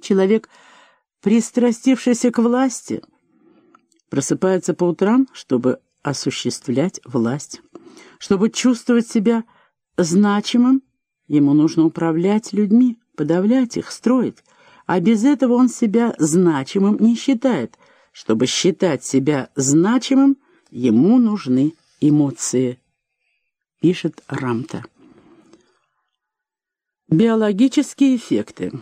Человек, пристрастившийся к власти, просыпается по утрам, чтобы осуществлять власть. Чтобы чувствовать себя значимым, ему нужно управлять людьми, подавлять их, строить. А без этого он себя значимым не считает. Чтобы считать себя значимым, ему нужны эмоции, пишет Рамта. Биологические эффекты.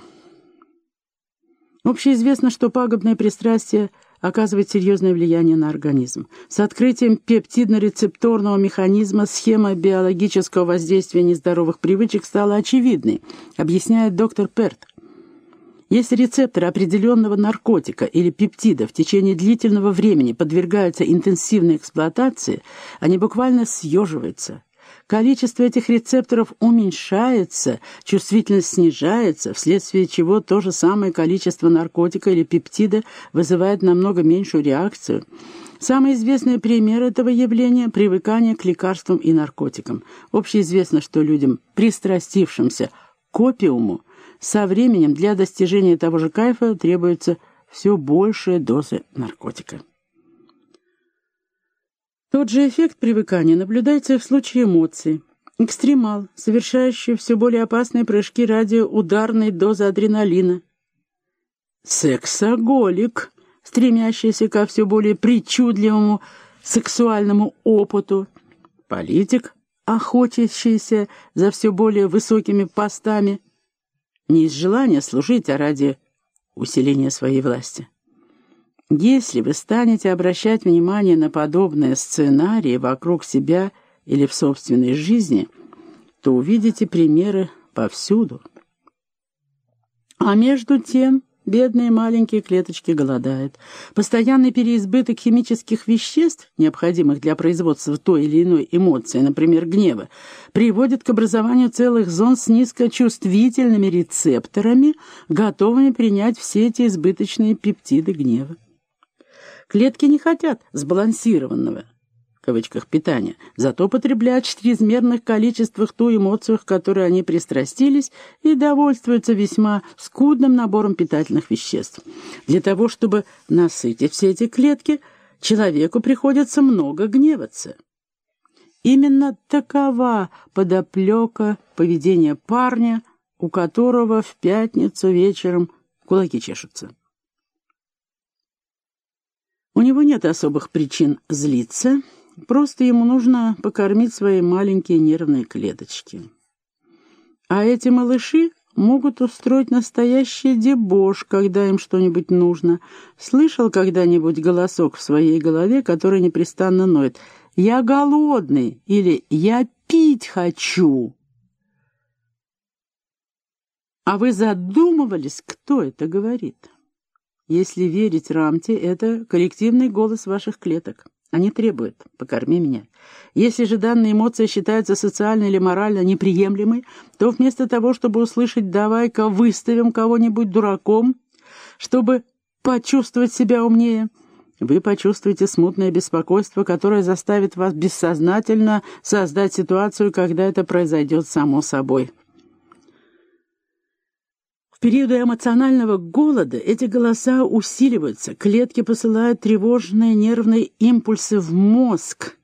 Общеизвестно, что пагубное пристрастие оказывает серьезное влияние на организм. С открытием пептидно-рецепторного механизма схема биологического воздействия нездоровых привычек стала очевидной, объясняет доктор Перт. Если рецепторы определенного наркотика или пептида в течение длительного времени подвергаются интенсивной эксплуатации, они буквально съеживаются, Количество этих рецепторов уменьшается, чувствительность снижается, вследствие чего то же самое количество наркотика или пептида вызывает намного меньшую реакцию. Самый известный пример этого явления – привыкание к лекарствам и наркотикам. Общеизвестно, что людям, пристрастившимся к опиуму, со временем для достижения того же кайфа требуется все большая доза наркотика. Тот же эффект привыкания наблюдается и в случае эмоций. Экстремал, совершающий все более опасные прыжки ради ударной дозы адреналина. Сексоголик, стремящийся ко все более причудливому сексуальному опыту. Политик, охотящийся за все более высокими постами. Не из желания служить, а ради усиления своей власти. Если вы станете обращать внимание на подобные сценарии вокруг себя или в собственной жизни, то увидите примеры повсюду. А между тем бедные маленькие клеточки голодают. Постоянный переизбыток химических веществ, необходимых для производства той или иной эмоции, например, гнева, приводит к образованию целых зон с низкочувствительными рецепторами, готовыми принять все эти избыточные пептиды гнева. Клетки не хотят сбалансированного в кавычках питания, зато потребляют в чрезмерных количествах ту эмоцию, к которой они пристрастились, и довольствуются весьма скудным набором питательных веществ. Для того, чтобы насытить все эти клетки, человеку приходится много гневаться. Именно такова подоплека поведения парня, у которого в пятницу вечером кулаки чешутся. Него нет особых причин злиться, просто ему нужно покормить свои маленькие нервные клеточки. А эти малыши могут устроить настоящий дебош, когда им что-нибудь нужно. Слышал когда-нибудь голосок в своей голове, который непрестанно ноет «Я голодный» или «Я пить хочу». А вы задумывались, кто это говорит? Если верить Рамте, это коллективный голос ваших клеток. Они требуют «покорми меня». Если же данная эмоция считается социально или морально неприемлемой, то вместо того, чтобы услышать «давай-ка выставим кого-нибудь дураком», чтобы почувствовать себя умнее, вы почувствуете смутное беспокойство, которое заставит вас бессознательно создать ситуацию, когда это произойдет само собой. В периоды эмоционального голода эти голоса усиливаются, клетки посылают тревожные нервные импульсы в мозг.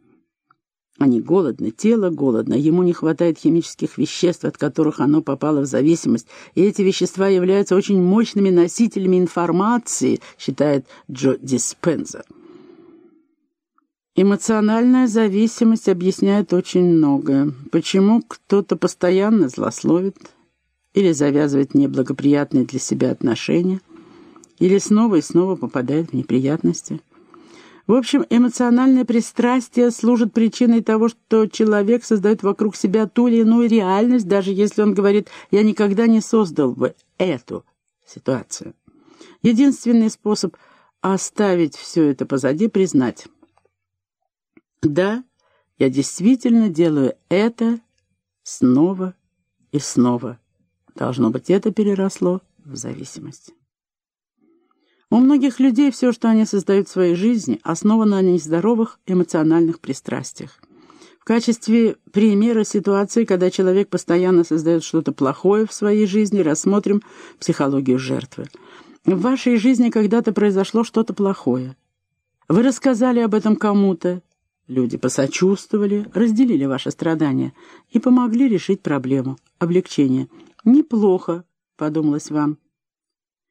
Они голодны, тело голодно, ему не хватает химических веществ, от которых оно попало в зависимость, и эти вещества являются очень мощными носителями информации, считает Джо Диспенза. Эмоциональная зависимость объясняет очень многое. Почему кто-то постоянно злословит, или завязывает неблагоприятные для себя отношения, или снова и снова попадает в неприятности. В общем, эмоциональное пристрастие служит причиной того, что человек создает вокруг себя ту или иную реальность, даже если он говорит «я никогда не создал бы эту ситуацию». Единственный способ оставить все это позади — признать. Да, я действительно делаю это снова и снова. Должно быть, это переросло в зависимость. У многих людей все, что они создают в своей жизни, основано на нездоровых эмоциональных пристрастиях. В качестве примера ситуации, когда человек постоянно создает что-то плохое в своей жизни, рассмотрим психологию жертвы. В вашей жизни когда-то произошло что-то плохое. Вы рассказали об этом кому-то. Люди посочувствовали, разделили ваши страдания и помогли решить проблему. Облегчение. «Неплохо», — подумалось вам.